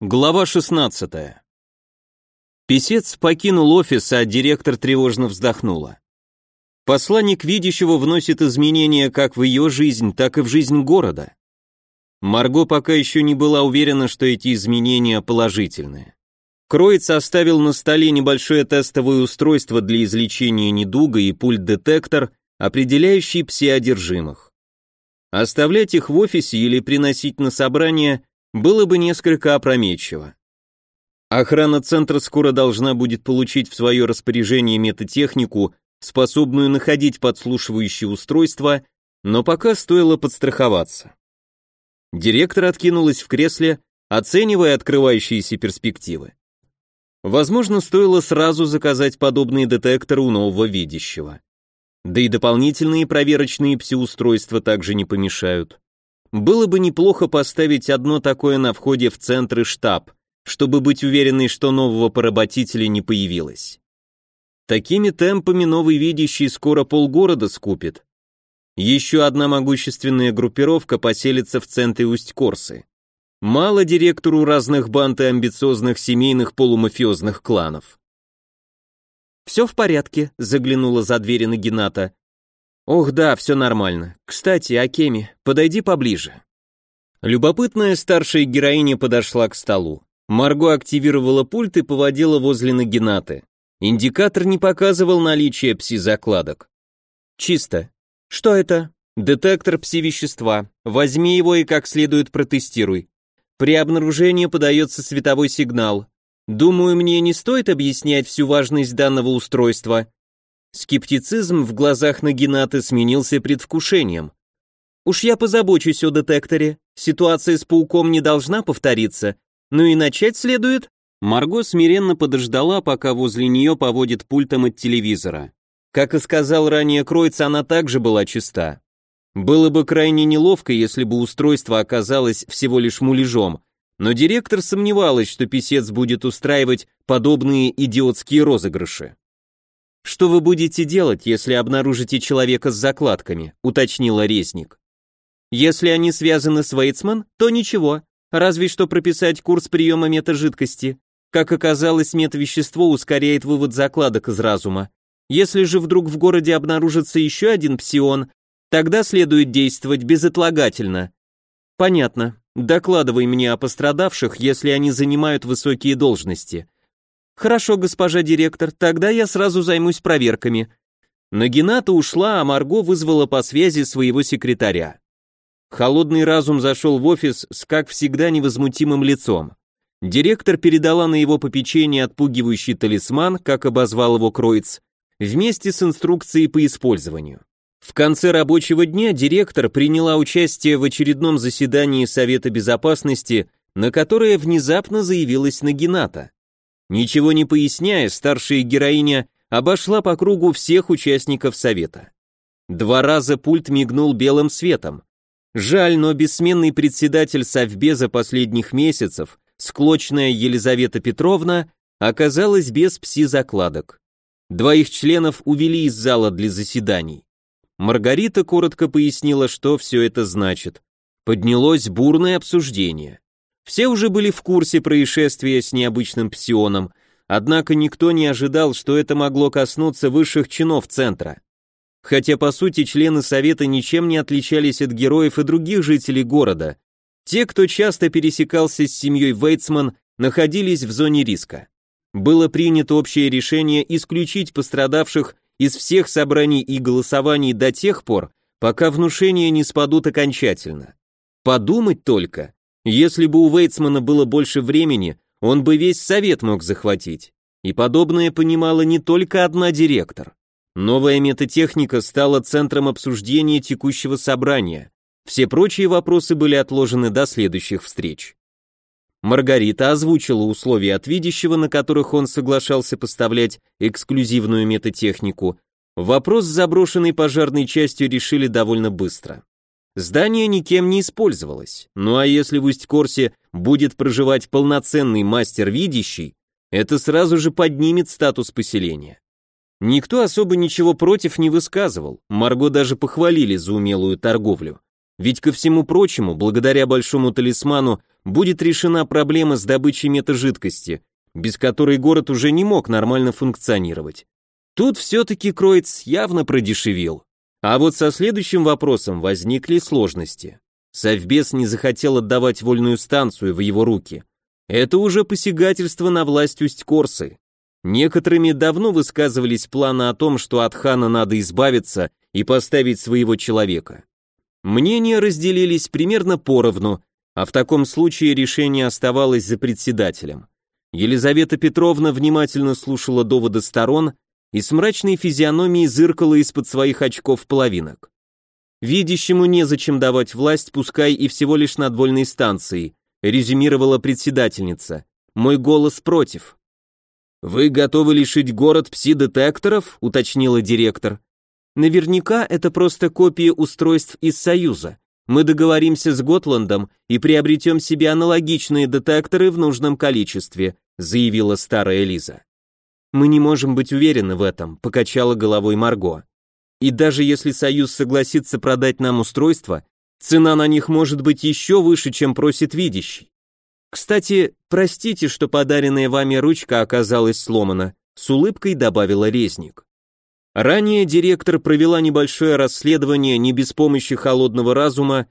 Глава 16. Песец покинул офис, а директор тревожно вздохнула. Посланник видящего вносит изменения как в ее жизнь, так и в жизнь города. Марго пока еще не была уверена, что эти изменения положительные. Кроиц оставил на столе небольшое тестовое устройство для излечения недуга и пульт-детектор, определяющий псиодержимых. Оставлять их в офисе или приносить на собрание было бы несколько опрометчиво. Охрана центра скоро должна будет получить в свое распоряжение метатехнику, способную находить подслушивающие устройства, но пока стоило подстраховаться. Директор откинулась в кресле, оценивая открывающиеся перспективы. Возможно, стоило сразу заказать подобные детекторы у нового видящего. Да и дополнительные проверочные пси-устройства также не помешают. Было бы неплохо поставить одно такое на входе в центр и штаб, чтобы быть уверенной, что нового поработителя не появилось. Такими темпами новый видящий скоро полгорода скупит. Еще одна могущественная группировка поселится в центре Усть-Корсы. Мало директору разных банд и амбициозных семейных полумафиозных кланов. «Все в порядке», — заглянула за дверь Нагината. Ох, да, все нормально. Кстати, Акеми, подойди поближе. Любопытная старшая героиня подошла к столу. Марго активировала пульт и поводила возле Нагинаты. Индикатор не показывал наличие пси-закладок. Чисто. Что это? Детектор пси-вещества. Возьми его и как следует протестируй. При обнаружении подается световой сигнал. Думаю, мне не стоит объяснять всю важность данного устройства. Скептицизм в глазах Нагинаты сменился предвкушением. «Уж я позабочусь о детекторе, ситуация с пауком не должна повториться, ну и начать следует...» Марго смиренно подождала, пока возле нее поводит пультом от телевизора. Как и сказал ранее Кройц, она также была чиста. Было бы крайне неловко, если бы устройство оказалось всего лишь муляжом, но директор сомневалась, что писец будет устраивать подобные идиотские розыгрыши. «Что вы будете делать, если обнаружите человека с закладками?» — уточнила Резник. «Если они связаны с Вейтсман, то ничего, разве что прописать курс приема метажидкости. Как оказалось, метавещество ускоряет вывод закладок из разума. Если же вдруг в городе обнаружится еще один псион, тогда следует действовать безотлагательно. Понятно. Докладывай мне о пострадавших, если они занимают высокие должности. «Хорошо, госпожа директор, тогда я сразу займусь проверками». Нагината ушла, а Марго вызвала по связи своего секретаря. Холодный разум зашел в офис с, как всегда, невозмутимым лицом. Директор передала на его попечение отпугивающий талисман, как обозвал его Кроиц, вместе с инструкцией по использованию. В конце рабочего дня директор приняла участие в очередном заседании Совета Безопасности, на которое внезапно заявилась Нагината. Ничего не поясняя, старшая героиня обошла по кругу всех участников совета. Два раза пульт мигнул белым светом. Жаль, но бессменный председатель Совбеза последних месяцев, склочная Елизавета Петровна, оказалась без пси-закладок. Двоих членов увели из зала для заседаний. Маргарита коротко пояснила, что все это значит. Поднялось бурное обсуждение. Все уже были в курсе происшествия с необычным псионом, однако никто не ожидал, что это могло коснуться высших чинов центра. Хотя, по сути, члены совета ничем не отличались от героев и других жителей города. Те, кто часто пересекался с семьей Вейтсман, находились в зоне риска. Было принято общее решение исключить пострадавших из всех собраний и голосований до тех пор, пока внушения не спадут окончательно. Подумать только, если бы у Вейтсмана было больше времени, он бы весь совет мог захватить. И подобное понимала не только одна директор. Новая метатехника стала центром обсуждения текущего собрания. Все прочие вопросы были отложены до следующих встреч. Маргарита озвучила условия от видящего, на которых он соглашался поставлять эксклюзивную метатехнику. Вопрос с заброшенной пожарной частью решили довольно быстро. Здание никем не использовалось, ну а если в Усть-Корсе будет проживать полноценный мастер-видящий, это сразу же поднимет статус поселения. Никто особо ничего против не высказывал, Марго даже похвалили за умелую торговлю. Ведь ко всему прочему, благодаря большому талисману, будет решена проблема с добычей метажидкости, без которой город уже не мог нормально функционировать. Тут все-таки Кроиц явно продешевил. А вот со следующим вопросом возникли сложности. Совбез не захотел отдавать вольную станцию в его руки. Это уже посягательство на власть Усть-Корсы. Некоторыми давно высказывались планы о том, что от хана надо избавиться и поставить своего человека. Мнения разделились примерно поровну, а в таком случае решение оставалось за председателем. Елизавета Петровна внимательно слушала доводы сторон и с мрачной физиономией зыркала из-под своих очков половинок. «Видящему незачем давать власть, пускай и всего лишь над вольной станцией», резюмировала председательница. «Мой голос против». «Вы готовы лишить город пси-детекторов?» уточнила директор. «Наверняка это просто копии устройств из Союза. Мы договоримся с Готландом и приобретем себе аналогичные детекторы в нужном количестве», заявила старая Лиза. Мы не можем быть уверены в этом, покачала головой Марго. И даже если Союз согласится продать нам устройства, цена на них может быть еще выше, чем просит видящий. Кстати, простите, что подаренная вами ручка оказалась сломана, с улыбкой добавила резник. Ранее директор провела небольшое расследование не без помощи холодного разума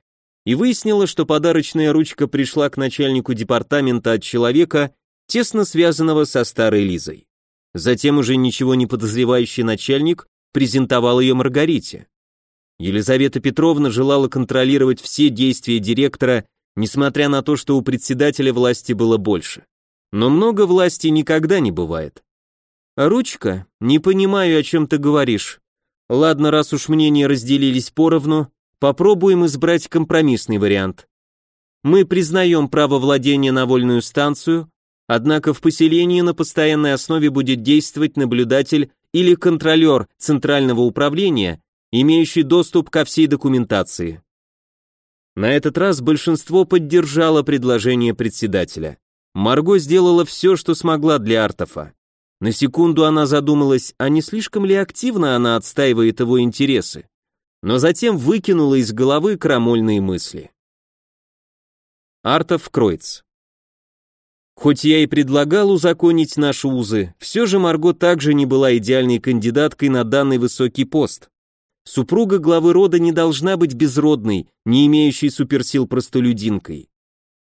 и выяснила, что подарочная ручка пришла к начальнику департамента от человека, тесно связанного со старой Лизой. Затем уже ничего не подозревающий начальник презентовал ее Маргарите. Елизавета Петровна желала контролировать все действия директора, несмотря на то, что у председателя власти было больше. Но много власти никогда не бывает. «Ручка? Не понимаю, о чем ты говоришь. Ладно, раз уж мнения разделились поровну, попробуем избрать компромиссный вариант. Мы признаем право владения на вольную станцию, Однако в поселении на постоянной основе будет действовать наблюдатель или контролер центрального управления, имеющий доступ ко всей документации. На этот раз большинство поддержало предложение председателя. Марго сделала все, что смогла для Артофа. На секунду она задумалась, а не слишком ли активно она отстаивает его интересы, но затем выкинула из головы крамольные мысли. Артов Кройц Хоть я и предлагал узаконить наши узы, все же Марго также не была идеальной кандидаткой на данный высокий пост. Супруга главы рода не должна быть безродной, не имеющей суперсил простолюдинкой.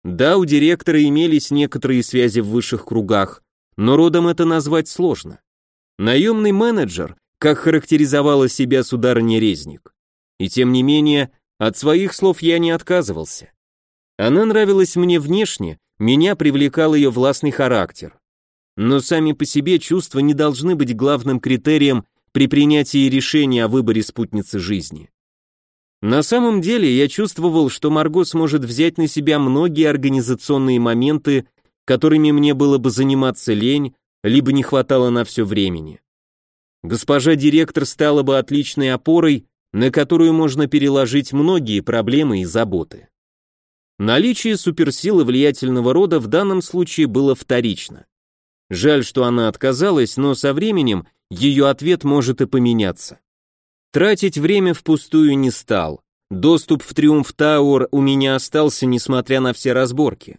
Да, у директора имелись некоторые связи в высших кругах, но родом это назвать сложно. Наемный менеджер, как характеризовала себя сударыня Резник. И тем не менее, от своих слов я не отказывался. Она нравилась мне внешне, меня привлекал ее властный характер. Но сами по себе чувства не должны быть главным критерием при принятии решения о выборе спутницы жизни. На самом деле я чувствовал, что Марго сможет взять на себя многие организационные моменты, которыми мне было бы заниматься лень, либо не хватало на все времени. Госпожа директор стала бы отличной опорой, на которую можно переложить многие проблемы и заботы. Наличие суперсилы влиятельного рода в данном случае было вторично. Жаль, что она отказалась, но со временем ее ответ может и поменяться. Тратить время впустую не стал. Доступ в Триумф Тауэр у меня остался, несмотря на все разборки.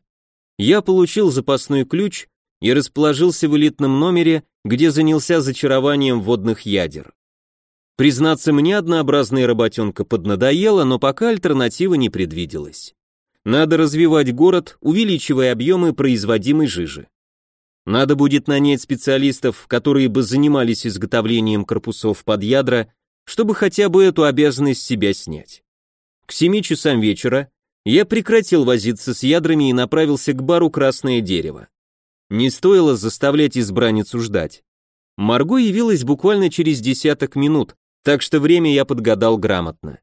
Я получил запасной ключ и расположился в элитном номере, где занялся зачарованием водных ядер. Признаться, мне однообразная работенка поднадоела, но пока альтернативы не предвиделась. Надо развивать город, увеличивая объемы производимой жижи. Надо будет нанять специалистов, которые бы занимались изготовлением корпусов под ядра, чтобы хотя бы эту обязанность с себя снять. К семи часам вечера я прекратил возиться с ядрами и направился к бару «Красное дерево». Не стоило заставлять избранницу ждать. Марго явилась буквально через десяток минут, так что время я подгадал грамотно.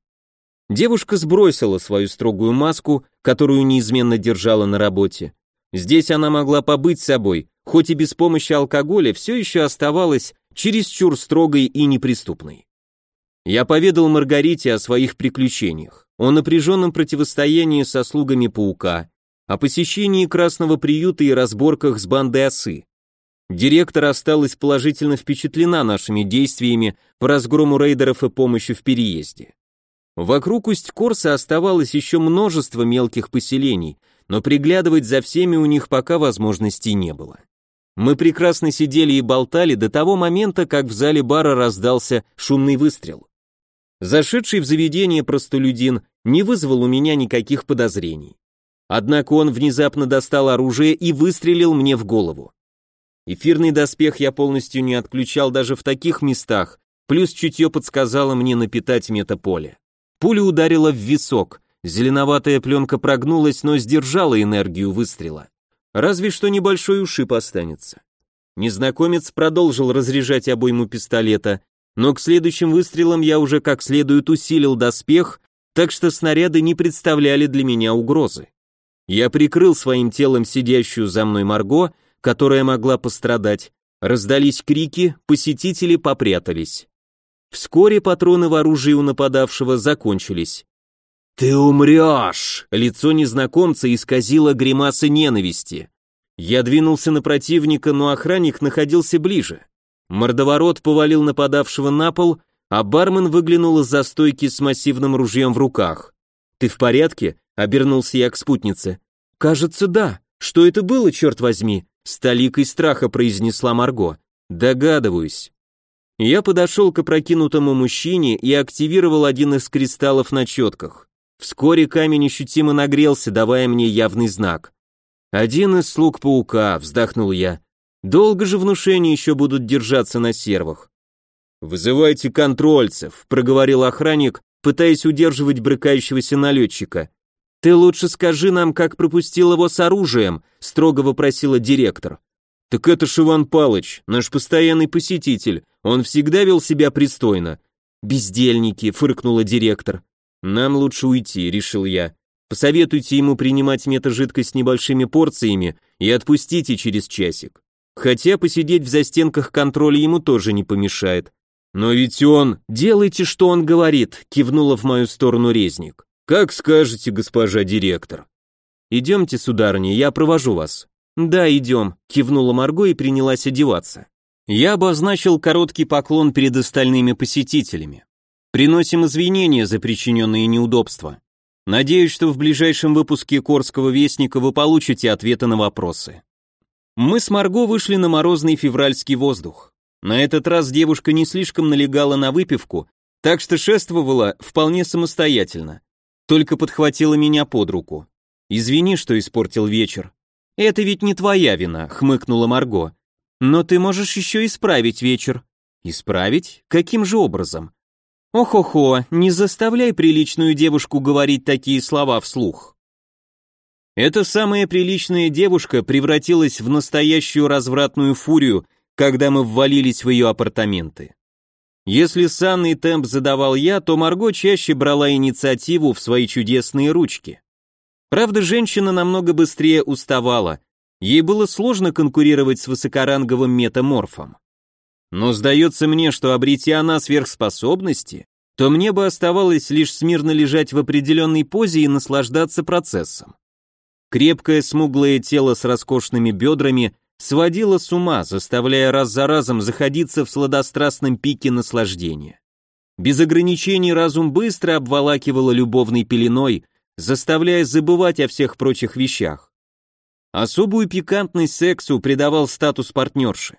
Девушка сбросила свою строгую маску, которую неизменно держала на работе. Здесь она могла побыть собой, хоть и без помощи алкоголя все еще оставалась чересчур строгой и неприступной. Я поведал Маргарите о своих приключениях, о напряженном противостоянии со слугами паука, о посещении красного приюта и разборках с бандой осы. Директор осталась положительно впечатлена нашими действиями по разгрому рейдеров и помощи в переезде. Вокруг Усть-Корса оставалось еще множество мелких поселений, но приглядывать за всеми у них пока возможности не было. Мы прекрасно сидели и болтали до того момента, как в зале бара раздался шумный выстрел. Зашедший в заведение простолюдин не вызвал у меня никаких подозрений. Однако он внезапно достал оружие и выстрелил мне в голову. Эфирный доспех я полностью не отключал даже в таких местах, плюс чутье подсказало мне напитать метаполе. Пуля ударила в висок, зеленоватая пленка прогнулась, но сдержала энергию выстрела. Разве что небольшой ушиб останется. Незнакомец продолжил разряжать обойму пистолета, но к следующим выстрелам я уже как следует усилил доспех, так что снаряды не представляли для меня угрозы. Я прикрыл своим телом сидящую за мной Марго, которая могла пострадать. Раздались крики, посетители попрятались. Вскоре патроны в оружии у нападавшего закончились. «Ты умрешь!» Лицо незнакомца исказило гримаса ненависти. Я двинулся на противника, но охранник находился ближе. Мордоворот повалил нападавшего на пол, а бармен выглянул из-за стойки с массивным ружьем в руках. «Ты в порядке?» — обернулся я к спутнице. «Кажется, да. Что это было, черт возьми?» — с толикой страха произнесла Марго. «Догадываюсь». Я подошел к опрокинутому мужчине и активировал один из кристаллов на четках. Вскоре камень ощутимо нагрелся, давая мне явный знак. «Один из слуг паука», — вздохнул я. «Долго же внушения еще будут держаться на сервах». «Вызывайте контрольцев», — проговорил охранник, пытаясь удерживать брыкающегося налетчика. «Ты лучше скажи нам, как пропустил его с оружием», — строго вопросила директор. «Так это ж Иван Палыч, наш постоянный посетитель, он всегда вел себя пристойно». «Бездельники», — фыркнула директор. «Нам лучше уйти», — решил я. «Посоветуйте ему принимать метажидкость небольшими порциями и отпустите через часик. Хотя посидеть в застенках контроля ему тоже не помешает». «Но ведь он...» «Делайте, что он говорит», — кивнула в мою сторону резник. «Как скажете, госпожа директор». «Идемте, сударыня, я провожу вас». «Да, идем», — кивнула Марго и принялась одеваться. Я обозначил короткий поклон перед остальными посетителями. Приносим извинения за причиненные неудобства. Надеюсь, что в ближайшем выпуске Корского вестника вы получите ответы на вопросы. Мы с Марго вышли на морозный февральский воздух. На этот раз девушка не слишком налегала на выпивку, так что шествовала вполне самостоятельно. Только подхватила меня под руку. Извини, что испортил вечер. «Это ведь не твоя вина», — хмыкнула Марго. «Но ты можешь еще исправить вечер». «Исправить? Каким же образом?» «Ох-охо, не заставляй приличную девушку говорить такие слова вслух». Эта самая приличная девушка превратилась в настоящую развратную фурию, когда мы ввалились в ее апартаменты. Если санный темп задавал я, то Марго чаще брала инициативу в свои чудесные ручки. Правда, женщина намного быстрее уставала, ей было сложно конкурировать с высокоранговым метаморфом. Но сдается мне, что обретя она сверхспособности, то мне бы оставалось лишь смирно лежать в определенной позе и наслаждаться процессом. Крепкое смуглое тело с роскошными бедрами сводило с ума, заставляя раз за разом заходиться в сладострастном пике наслаждения. Без ограничений разум быстро обволакивало любовной пеленой, заставляя забывать о всех прочих вещах. Особую пикантность сексу придавал статус партнерши.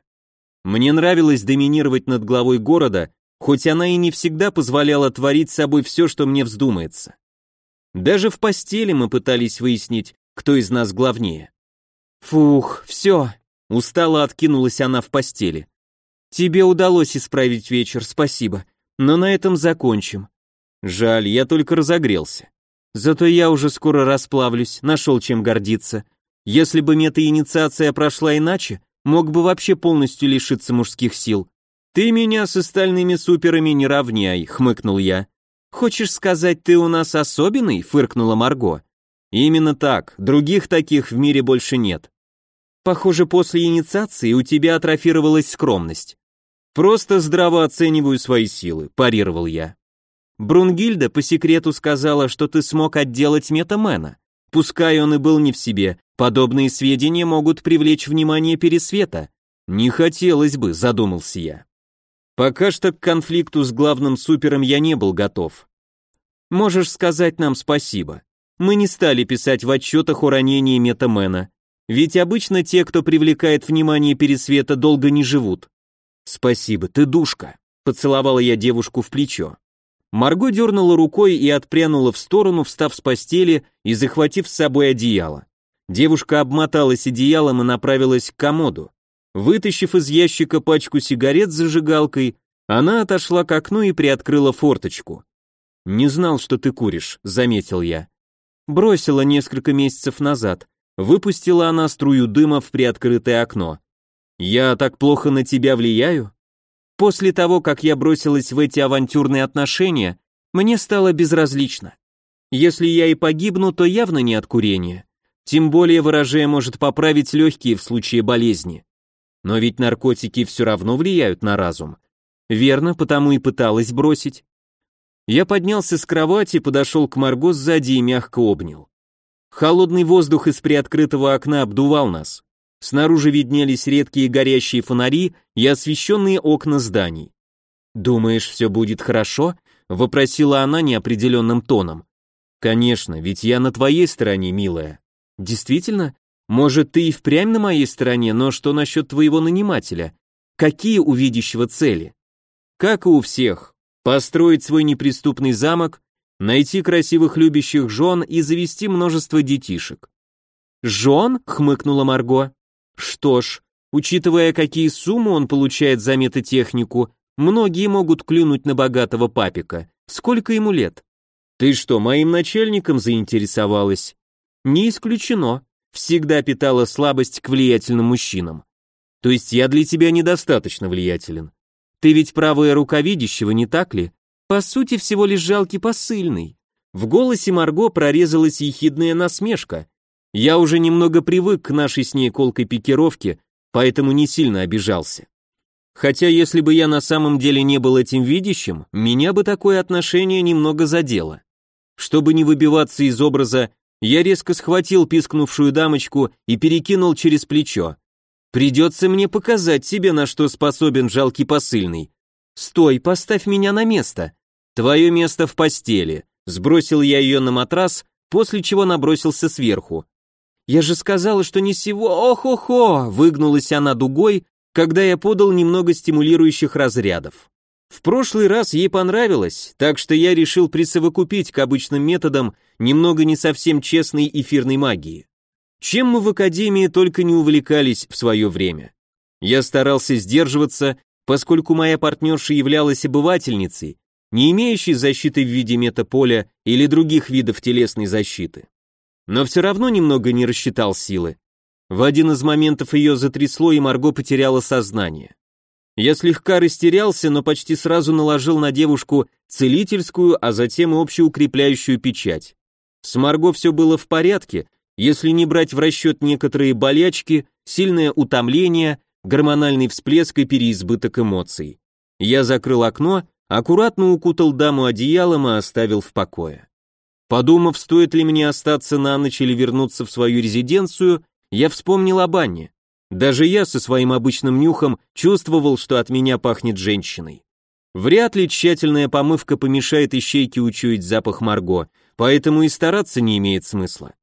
Мне нравилось доминировать над главой города, хоть она и не всегда позволяла творить с собой все, что мне вздумается. Даже в постели мы пытались выяснить, кто из нас главнее. Фух, все, устало откинулась она в постели. Тебе удалось исправить вечер, спасибо, но на этом закончим. Жаль, я только разогрелся. Зато я уже скоро расплавлюсь, нашел чем гордиться. Если бы мета-инициация прошла иначе, мог бы вообще полностью лишиться мужских сил. Ты меня с остальными суперами не равняй, хмыкнул я. Хочешь сказать, ты у нас особенный? фыркнула Марго. Именно так, других таких в мире больше нет. Похоже, после инициации у тебя атрофировалась скромность. Просто здраво оцениваю свои силы, парировал я. Брунгильда по секрету сказала, что ты смог отделать метамена. Пускай он и был не в себе, подобные сведения могут привлечь внимание Пересвета. Не хотелось бы, задумался я. Пока что к конфликту с главным супером я не был готов. Можешь сказать нам спасибо. Мы не стали писать в отчетах о ранении Метамена. Ведь обычно те, кто привлекает внимание Пересвета, долго не живут. Спасибо, ты душка. Поцеловала я девушку в плечо. Марго дернула рукой и отпрянула в сторону, встав с постели и захватив с собой одеяло. Девушка обмоталась одеялом и направилась к комоду. Вытащив из ящика пачку сигарет с зажигалкой, она отошла к окну и приоткрыла форточку. «Не знал, что ты куришь», — заметил я. Бросила несколько месяцев назад. Выпустила она струю дыма в приоткрытое окно. «Я так плохо на тебя влияю?» После того, как я бросилась в эти авантюрные отношения, мне стало безразлично. Если я и погибну, то явно не от курения. Тем более выражение может поправить легкие в случае болезни. Но ведь наркотики все равно влияют на разум. Верно, потому и пыталась бросить. Я поднялся с кровати, подошел к Марго сзади и мягко обнял. Холодный воздух из приоткрытого окна обдувал нас. Снаружи виднелись редкие горящие фонари и освещенные окна зданий. «Думаешь, все будет хорошо?» — вопросила она неопределенным тоном. «Конечно, ведь я на твоей стороне, милая». Действительно? Может, ты и впрямь на моей стороне, но что насчет твоего нанимателя? Какие у видящего цели? Как и у всех. Построить свой неприступный замок, найти красивых любящих жен и завести множество детишек. «Жен?» — хмыкнула Марго. «Что ж, учитывая, какие суммы он получает за метатехнику, многие могут клюнуть на богатого папика. Сколько ему лет?» «Ты что, моим начальником заинтересовалась?» Не исключено. Всегда питала слабость к влиятельным мужчинам. То есть я для тебя недостаточно влиятелен. Ты ведь правая рука видящего, не так ли? По сути, всего лишь жалкий посыльный. В голосе Марго прорезалась ехидная насмешка. Я уже немного привык к нашей с ней колкой пикировке, поэтому не сильно обижался. Хотя если бы я на самом деле не был этим видящим, меня бы такое отношение немного задело. Чтобы не выбиваться из образа я резко схватил пискнувшую дамочку и перекинул через плечо. Придется мне показать себе, на что способен жалкий посыльный. Стой, поставь меня на место. Твое место в постели. Сбросил я ее на матрас, после чего набросился сверху. Я же сказала, что не сего... Ох-охо! Выгнулась она дугой, когда я подал немного стимулирующих разрядов. В прошлый раз ей понравилось, так что я решил присовокупить к обычным методам немного не совсем честной эфирной магии. Чем мы в Академии только не увлекались в свое время. Я старался сдерживаться, поскольку моя партнерша являлась обывательницей, не имеющей защиты в виде метаполя или других видов телесной защиты. Но все равно немного не рассчитал силы. В один из моментов ее затрясло, и Марго потеряла сознание. Я слегка растерялся, но почти сразу наложил на девушку целительскую, а затем и общеукрепляющую печать. С Марго все было в порядке, если не брать в расчет некоторые болячки, сильное утомление, гормональный всплеск и переизбыток эмоций. Я закрыл окно, аккуратно укутал даму одеялом и оставил в покое. Подумав, стоит ли мне остаться на ночь или вернуться в свою резиденцию, я вспомнил об Анне. Даже я со своим обычным нюхом чувствовал, что от меня пахнет женщиной. Вряд ли тщательная помывка помешает ищейке учуять запах Марго, поэтому и стараться не имеет смысла.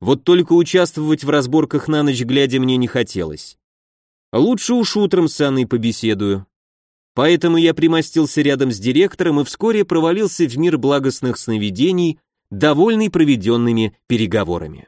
Вот только участвовать в разборках на ночь глядя мне не хотелось. Лучше уж утром с Анной побеседую. Поэтому я примостился рядом с директором и вскоре провалился в мир благостных сновидений, довольный проведенными переговорами.